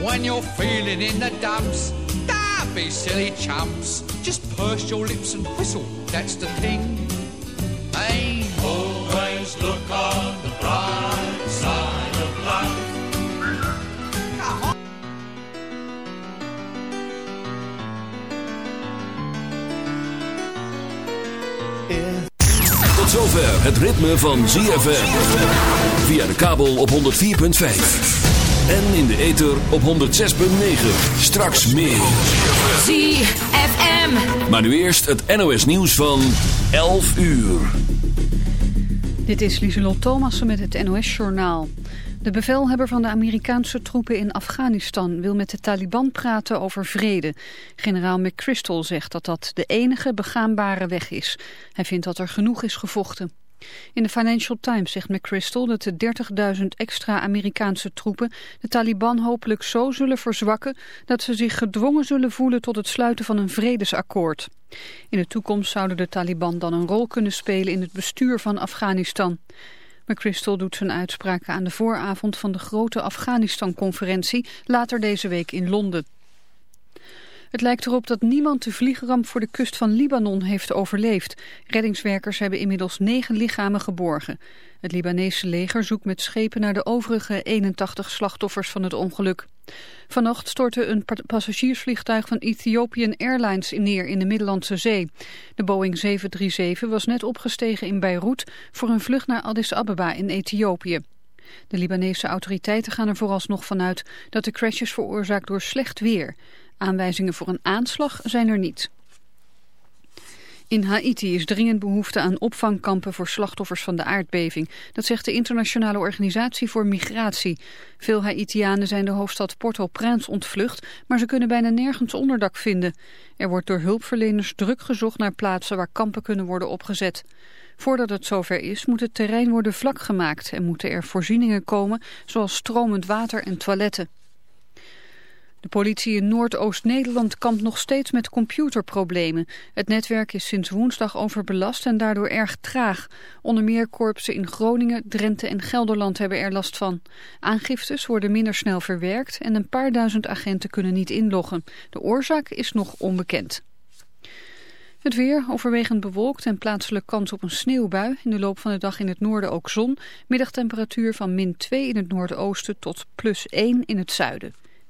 When you're feeling in the dumps, don't be silly chumps. Just purse your lips and whistle, that's the thing. Hey, always look on the bright side of life. Tot zover het ritme van ZFM. Via de kabel op 104.5. En in de ether op 106.9. Straks meer. ZFM. Maar nu eerst het NOS nieuws van 11 uur. Dit is Lieselot Thomassen met het NOS-journaal. De bevelhebber van de Amerikaanse troepen in Afghanistan wil met de Taliban praten over vrede. Generaal McChrystal zegt dat dat de enige begaanbare weg is. Hij vindt dat er genoeg is gevochten. In de Financial Times zegt McChrystal dat de 30.000 extra Amerikaanse troepen de Taliban hopelijk zo zullen verzwakken dat ze zich gedwongen zullen voelen tot het sluiten van een vredesakkoord. In de toekomst zouden de Taliban dan een rol kunnen spelen in het bestuur van Afghanistan. McChrystal doet zijn uitspraken aan de vooravond van de grote Afghanistan-conferentie later deze week in Londen. Het lijkt erop dat niemand de vliegramp voor de kust van Libanon heeft overleefd. Reddingswerkers hebben inmiddels negen lichamen geborgen. Het Libanese leger zoekt met schepen naar de overige 81 slachtoffers van het ongeluk. Vannacht stortte een passagiersvliegtuig van Ethiopian Airlines neer in de Middellandse Zee. De Boeing 737 was net opgestegen in Beirut voor een vlucht naar Addis Ababa in Ethiopië. De Libanese autoriteiten gaan er vooralsnog vanuit dat de crash is veroorzaakt door slecht weer. Aanwijzingen voor een aanslag zijn er niet. In Haiti is dringend behoefte aan opvangkampen voor slachtoffers van de aardbeving. Dat zegt de Internationale Organisatie voor Migratie. Veel Haitianen zijn de hoofdstad Port-au-Prince ontvlucht, maar ze kunnen bijna nergens onderdak vinden. Er wordt door hulpverleners druk gezocht naar plaatsen waar kampen kunnen worden opgezet. Voordat het zover is, moet het terrein worden vlak gemaakt en moeten er voorzieningen komen, zoals stromend water en toiletten. De politie in Noordoost-Nederland kampt nog steeds met computerproblemen. Het netwerk is sinds woensdag overbelast en daardoor erg traag. Onder meer korpsen in Groningen, Drenthe en Gelderland hebben er last van. Aangiftes worden minder snel verwerkt en een paar duizend agenten kunnen niet inloggen. De oorzaak is nog onbekend. Het weer overwegend bewolkt en plaatselijk kans op een sneeuwbui. In de loop van de dag in het noorden ook zon. Middagtemperatuur van min 2 in het noordoosten tot plus 1 in het zuiden.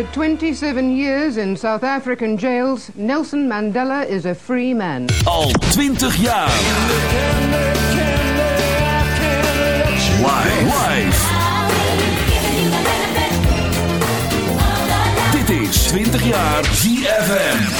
After 27 years in South African jails, Nelson Mandela is a free man. Al 20 jaar. Wife. Live. Dit is 20 jaar GFM.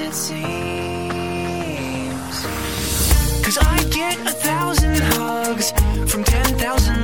it seems. Cause I get a thousand hugs from ten thousand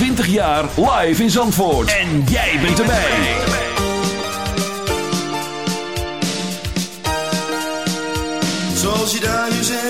20 jaar live in Zandvoort. En jij bent erbij. Zoals je daar nu zegt.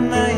night.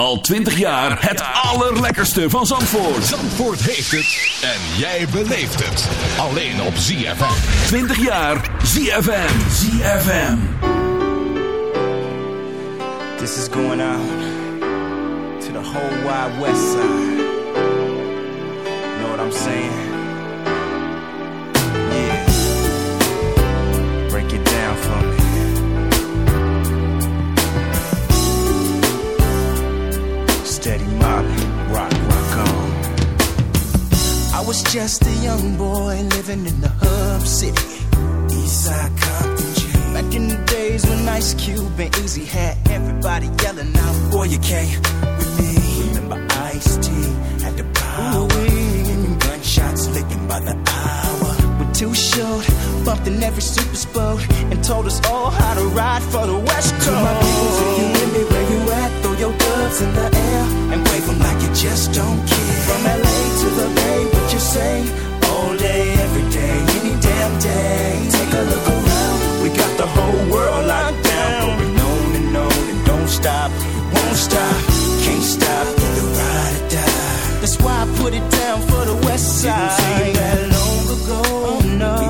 Al 20 jaar het allerlekkerste van Zandvoort. Zandvoort heeft het en jij beleeft het. Alleen op ZFM. 20 jaar ZFM. ZFM. This is going out to the whole wide west side. Know what I'm saying? Short, bumped in every super boat, and told us all how to ride for the West Coast. To my peoples, if you with me where you at, throw your gloves in the air and wave them like you just don't care. From LA to the Bay, what you say? All day, every day, any damn day. Take a look around, we got the whole world locked down. Going on and on and don't stop, won't stop, can't stop, either ride or die. That's why I put it down for the West Side. Didn't take that long ago. Oh, no.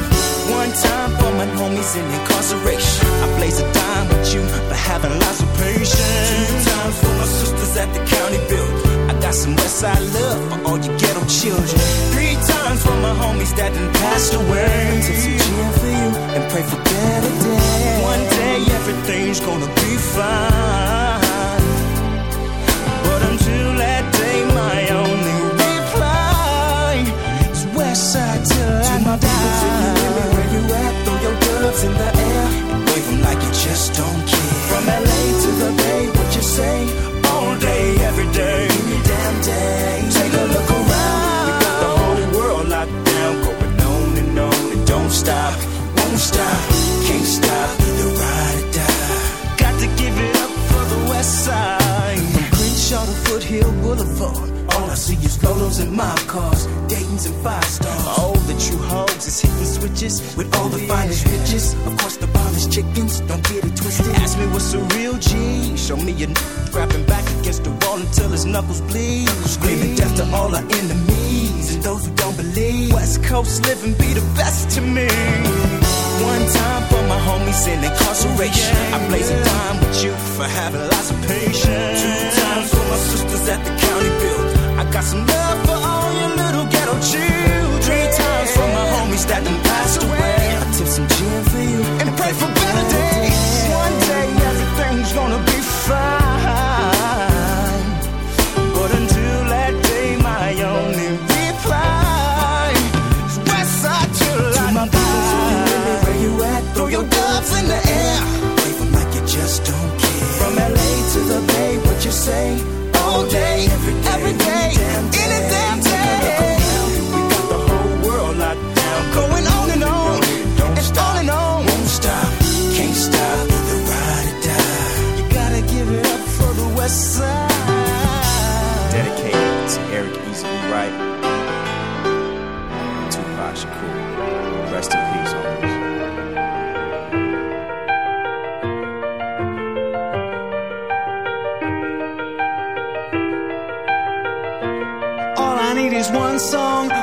One time for my homies in incarceration. I blaze a dime with you for having lots of patience. Two times for my sisters at the county build. I got some Westside love for all you ghetto children. Three times for my homies that done passed away. Take some cheer for you and pray for better days. One day everything's gonna be fine. Gloves in the air 'em like you just don't care. From LA to the Bay, what you say? All day, every day, any damn day. Take a look around. We got the whole world locked down, going on and on and don't stop, won't stop, can't stop, either ride or die. Got to give it up for the West Side. Foothill Boulevard. All I see is Lolos and mob cars, Dayton's and five stars. All the true hoes is hitting switches with all the finest bitches. Of course, the finest chickens, don't get it twisted. Ask me what's a real G. Show me a n- grabbing back against the wall until his knuckles bleed. Screaming death to all our enemies and those who don't believe. West Coast living be the best to me. One time for my homies in incarceration. I blaze a dime with you for having lots of patience. Two times for my sisters at the county build. I got some love for all your little ghetto children. Three times for my homies that done passed away. I tip some gin for you and pray for better days. One day everything's gonna be fine. But until that day, my only reply is Westside till I my die. Where you at? Throw your gloves in the air. Wave like you just don't care. From LA to the Bay, what you say? All day, every day, every day, any damn day. We got the whole world locked down, going on and on, don't and stop, on and on. Won't stop, can't stop, either ride or die. You gotta give it up for the West Side. Dedicated to Eric Easily Right, Tupac Shakur. Rest in peace, homies.